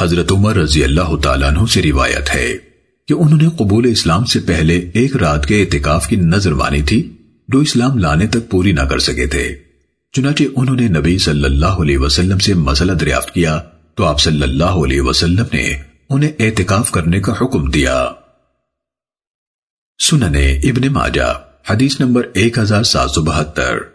حضرت عمر رضی اللہ تعالیٰ عنہ سے روایت ہے کہ انہوں نے قبول اسلام سے پہلے ایک رات کے اعتکاف کی نظر مانی تھی جو اسلام لانے تک پوری نہ کر سکے تھے۔ چنانچہ انہوں نے نبی صلی اللہ علیہ وسلم سے مسئلہ دریافت کیا تو آپ صلی اللہ علیہ وسلم نے انہیں اعتکاف کرنے کا حکم دیا۔ سننے ابن ماجہ، حدیث نمبر ایک ہزار سات سو بہتر۔